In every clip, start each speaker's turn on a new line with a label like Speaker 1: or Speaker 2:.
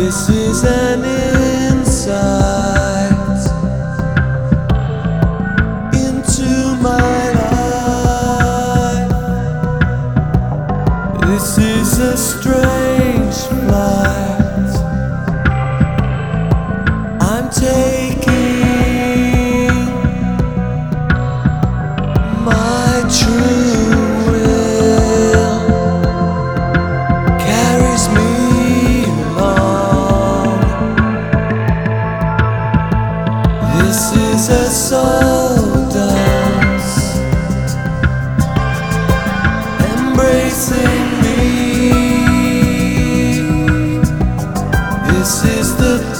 Speaker 1: This is an insight into my life. This is a strange flight. I'm taking.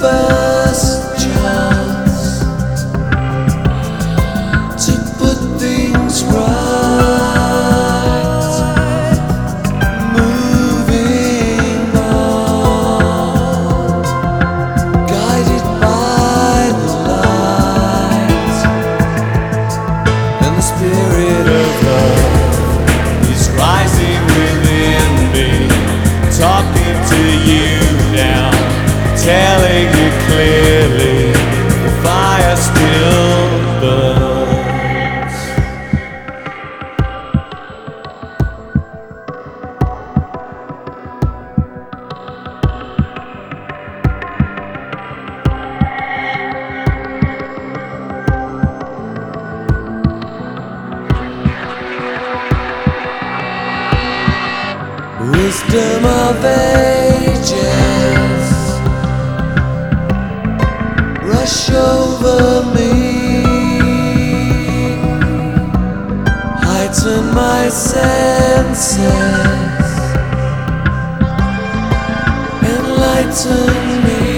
Speaker 1: first child. telling you clearly the fire still burns. Wisdom of ages. senses enlighten me.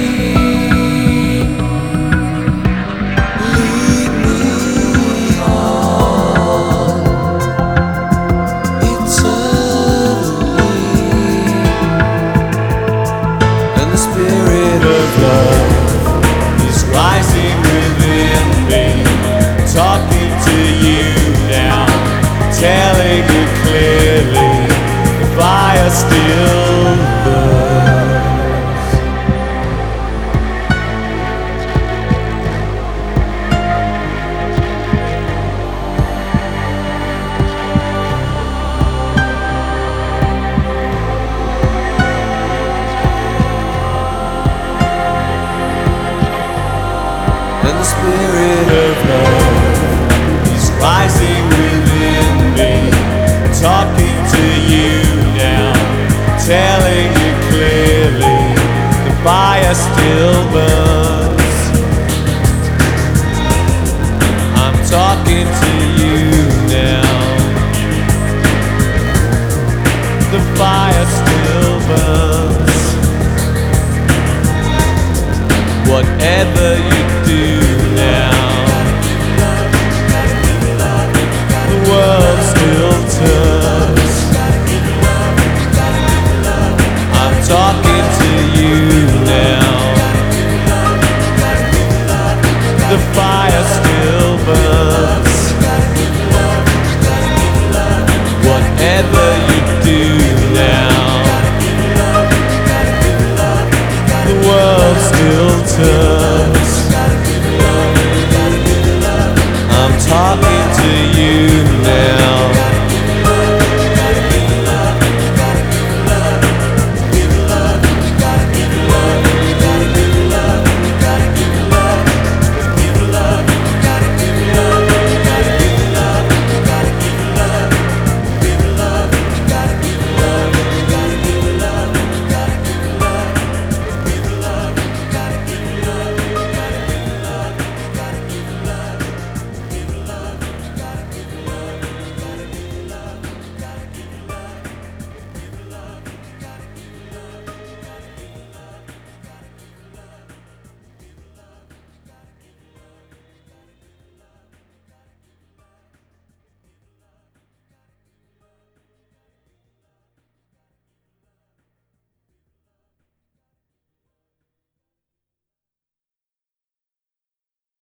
Speaker 1: spirit of love is rising within me. Talking to you now, telling you clearly the fire still burns. I'm talking to you now. The fire still burns. Whatever talking to you now.